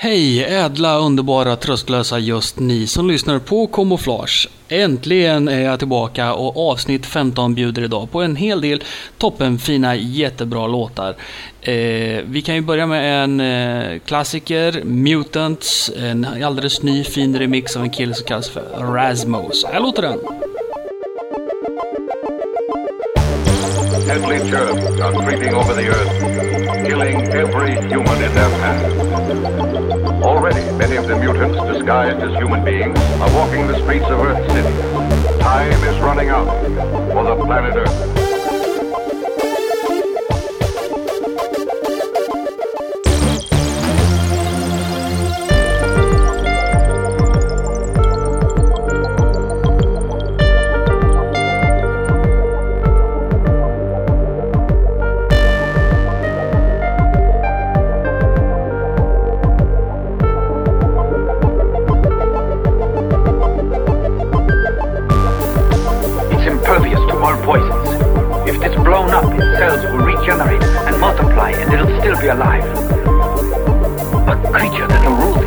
Hej ädla, underbara, tröstlösa just ni som lyssnar på Camouflage. Äntligen är jag tillbaka och avsnitt 15 bjuder idag på en hel del toppenfina, jättebra låtar. Eh, vi kan ju börja med en eh, klassiker, Mutants, en alldeles ny fin remix av en kille som kallas för Rasmus. Här låter den. Deadly germs are creeping over the earth, killing every human in their path. Already, many of the mutants, disguised as human beings, are walking the streets of Earth City. Time is running out for the planet Earth. Blown up, its cells will regenerate and multiply, and it'll still be alive. A creature that'll rule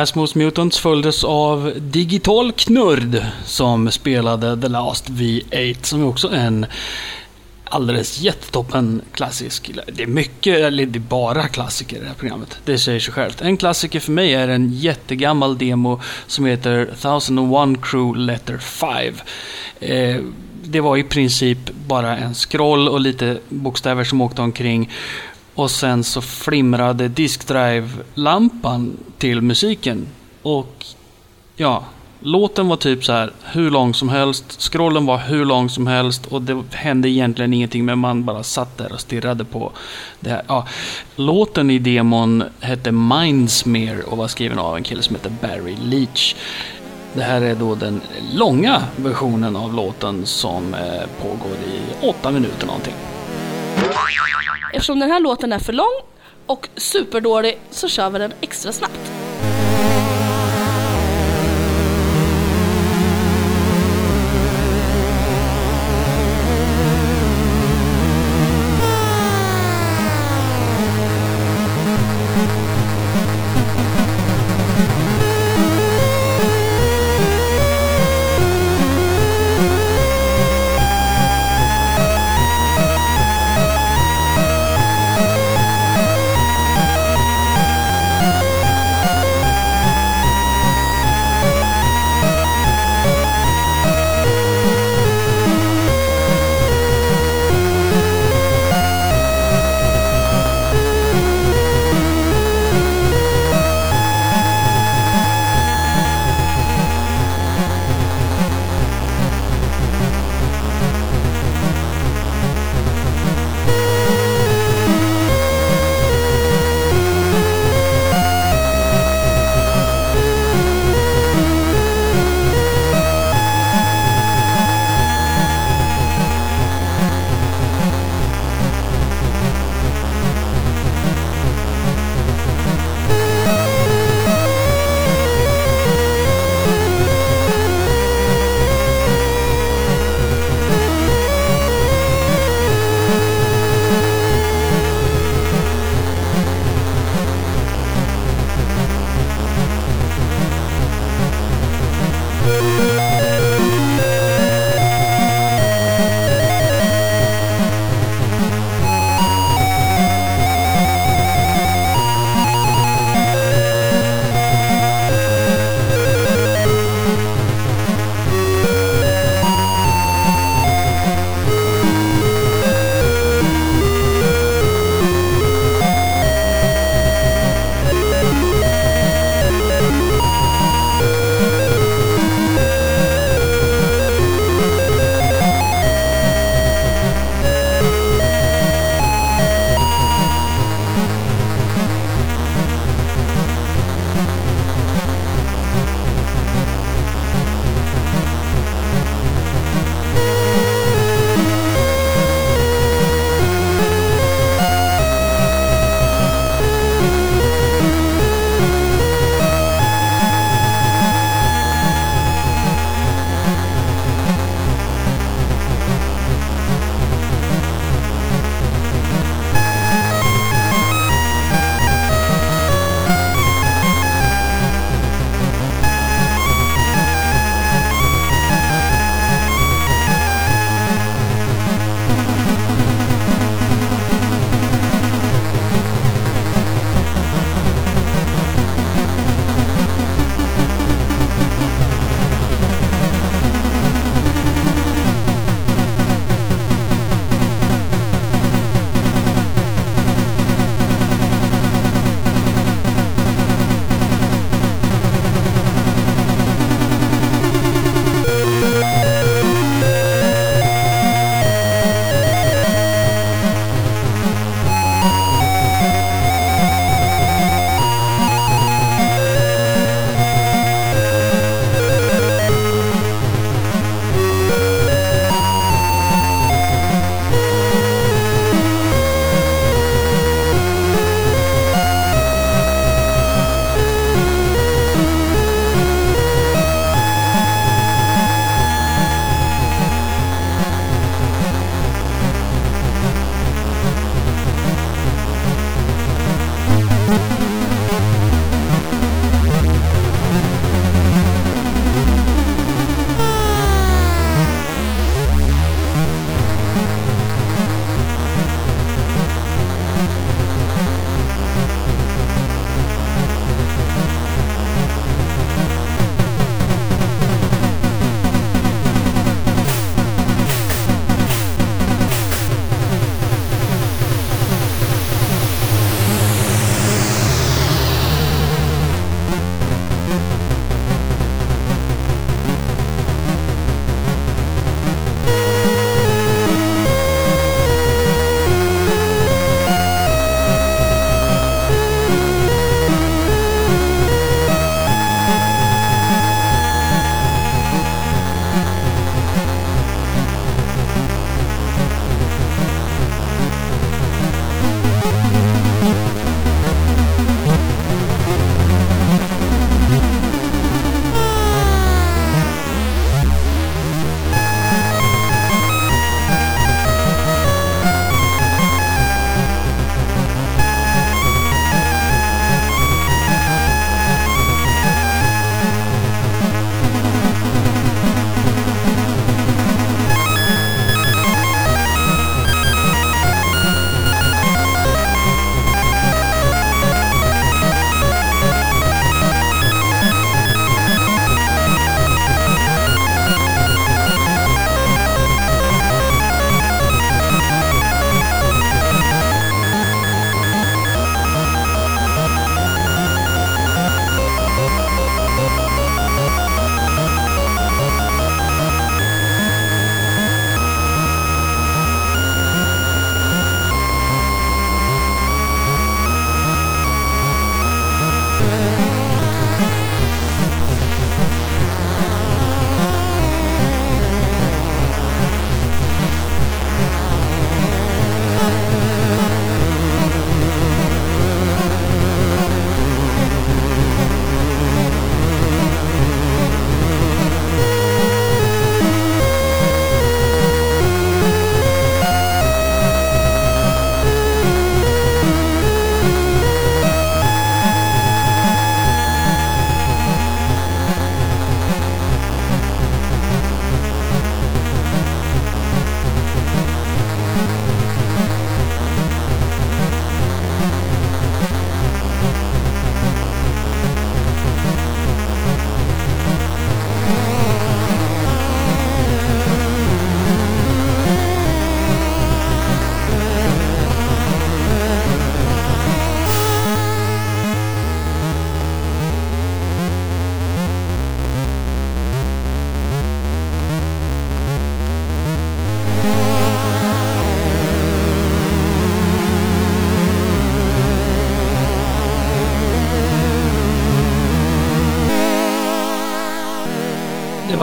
Rasmus Mutants följdes av Digital Knurd som spelade The Last V8 som också är en alldeles jättetoppen klassisk. Det är mycket, eller det är bara klassiker i det här programmet. Det säger sig självt. En klassiker för mig är en jättegammal demo som heter 1001 Crew Letter 5. Eh, det var i princip bara en scroll och lite bokstäver som åkte omkring. Och sen så flimrade diskdrive-lampan till musiken. Och ja, Låten var typ så här hur lång som helst, scrollen var hur lång som helst och det hände egentligen ingenting men man bara satt där och stirrade på det här. Ja, låten i demon hette Mindsmere och var skriven av en kille som heter Barry Leach. Det här är då den långa versionen av låten som eh, pågår i åtta minuter någonting. Eftersom den här låten är för lång och superdålig så kör vi den extra snabbt.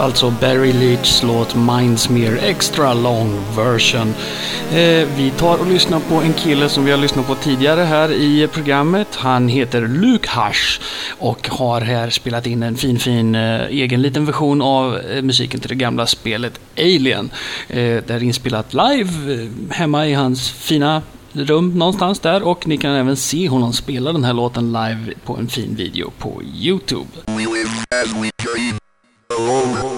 Alltså Barry Leachs låt Mindsmere Extra Long Version. Eh, vi tar och lyssnar på en kille som vi har lyssnat på tidigare här i programmet. Han heter Luke Hush och har här spelat in en fin, fin eh, egen liten version av eh, musiken till det gamla spelet Alien. Eh, det är inspelat live eh, hemma i hans fina rum någonstans där och ni kan även se honom spela den här låten live på en fin video på Youtube. We live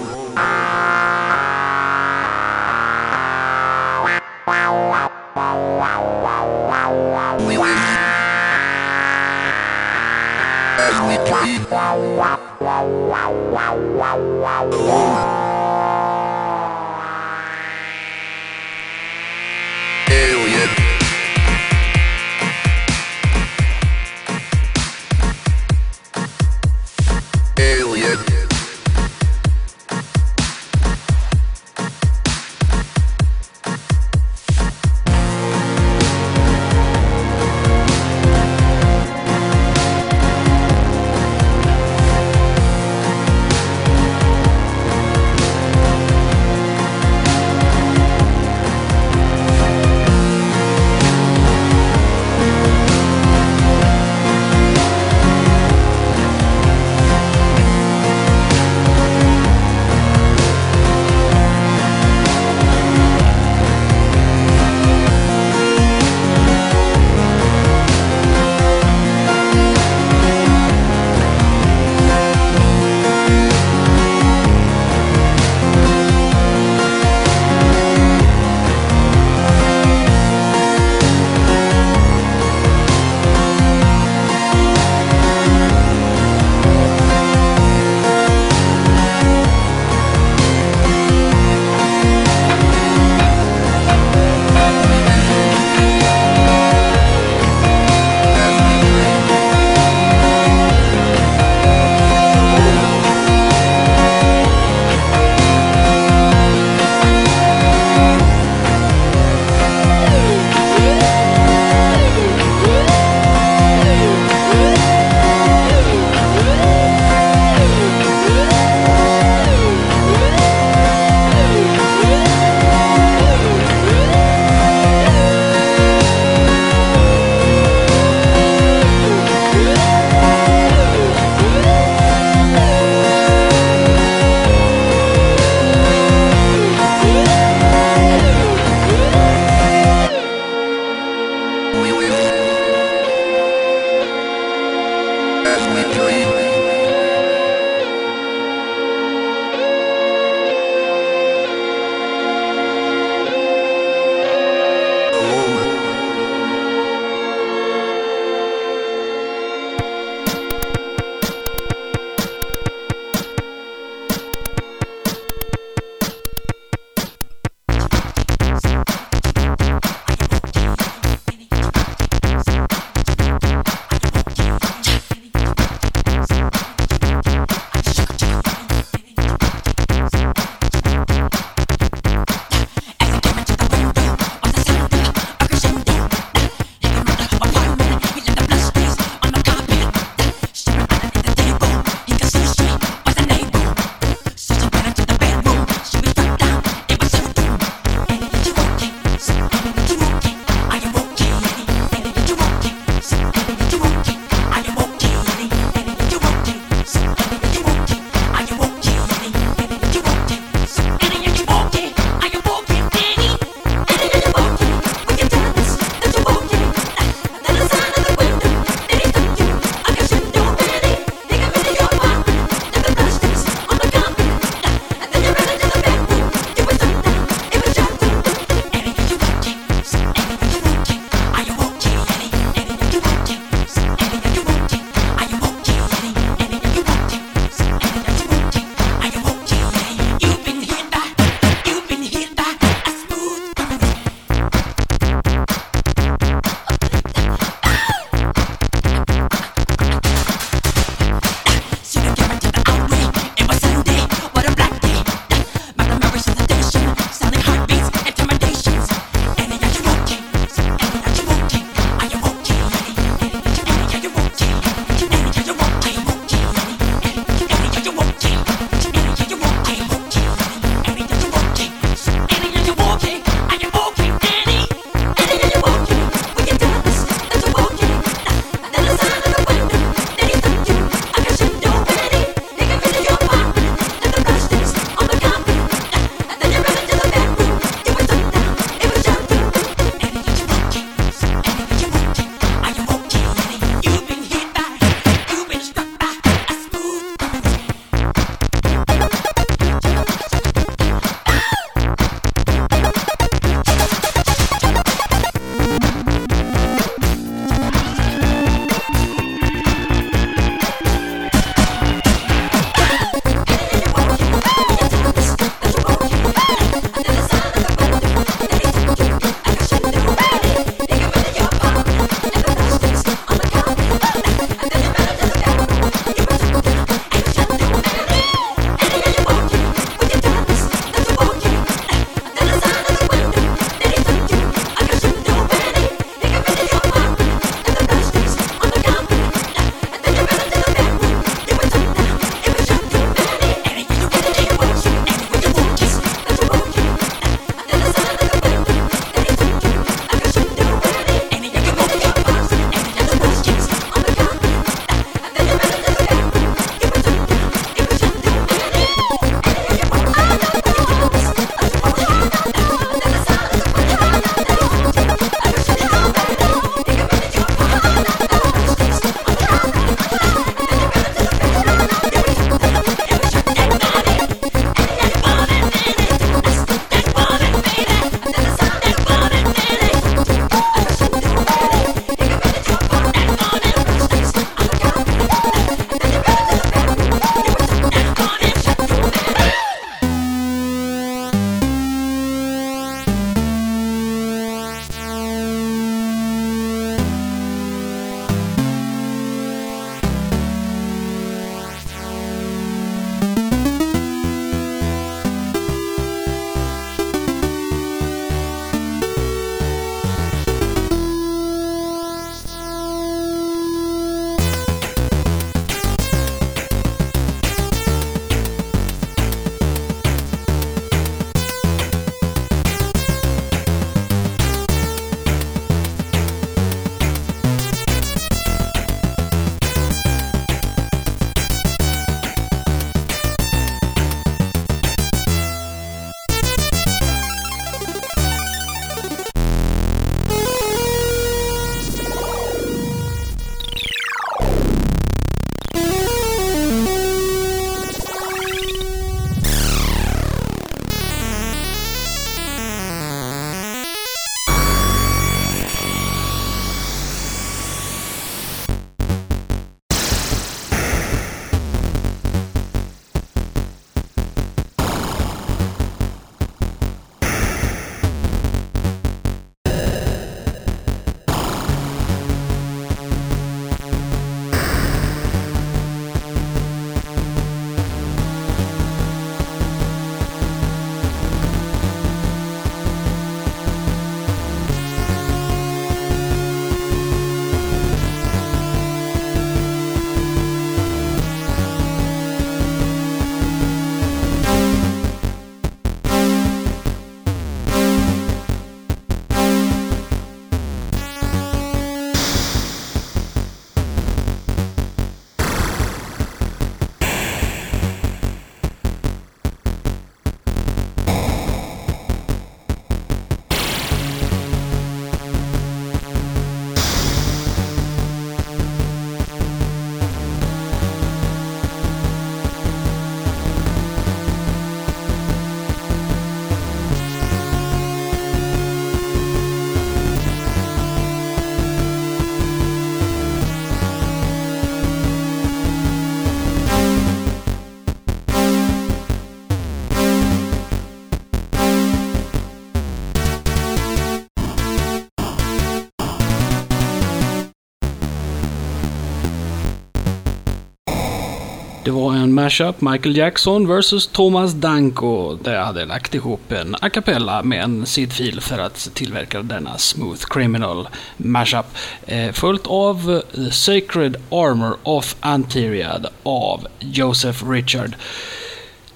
Det var en mashup, Michael Jackson vs Thomas Danko. Där jag hade lagt ihop en a cappella med en sidfil för att tillverka denna Smooth Criminal mashup. Eh, följt av The Sacred Armor of Anteriad av Joseph Richard.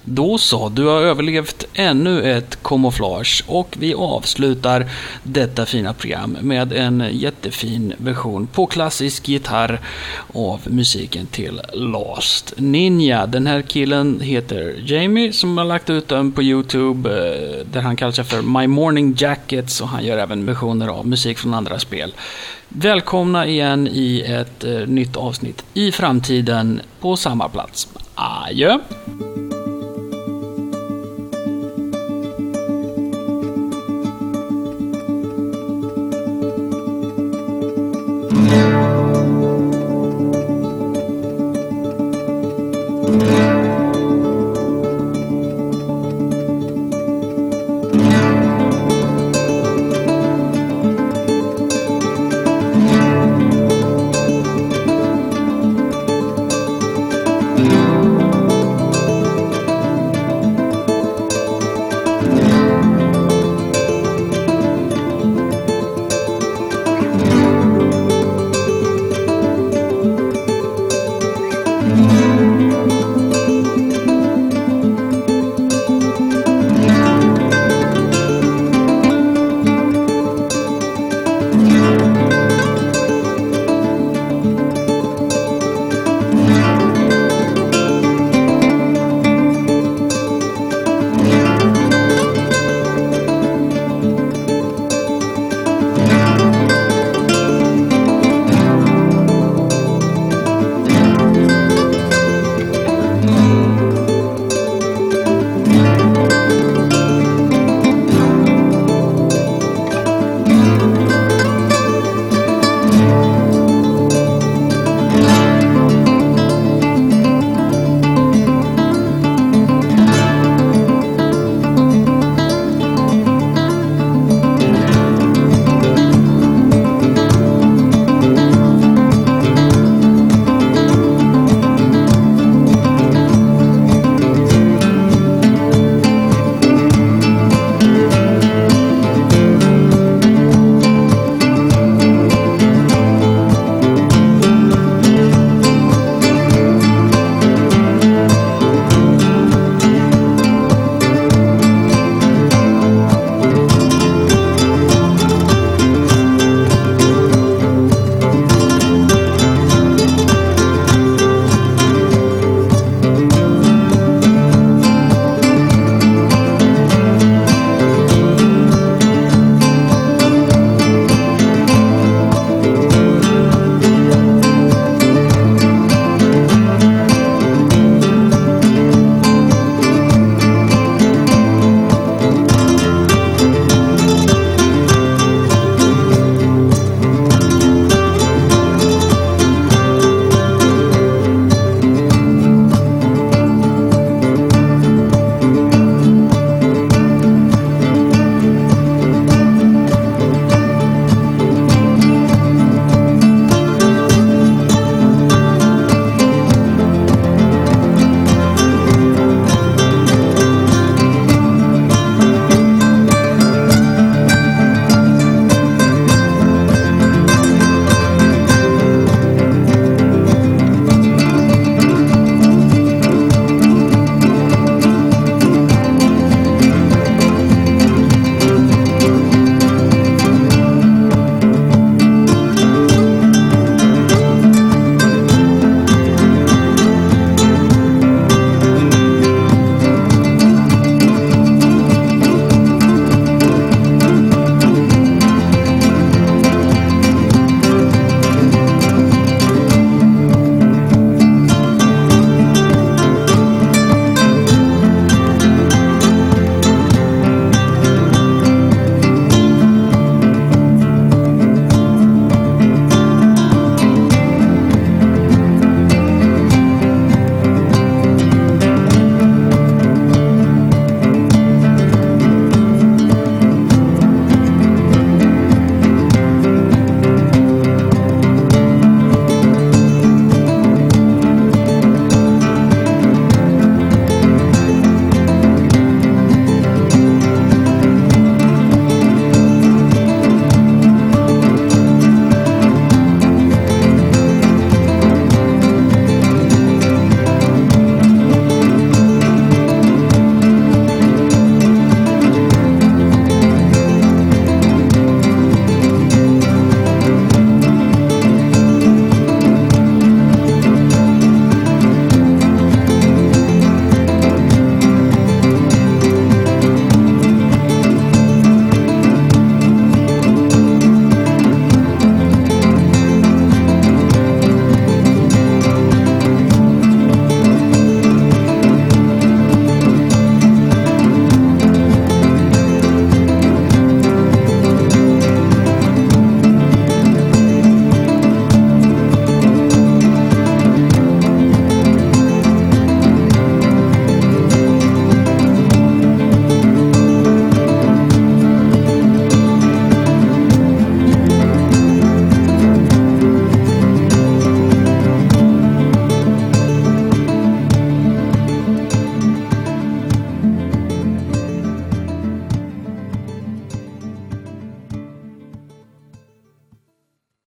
Då så, du har överlevt ännu ett kamouflage och vi avslutar detta fina program med en jättefin version på klassisk gitarr av musiken till Last Ninja. Den här killen heter Jamie som har lagt ut den på Youtube eh, där han kallar sig för My Morning Jackets och han gör även versioner av musik från andra spel. Välkomna igen i ett eh, nytt avsnitt i framtiden på samma plats. Adjö!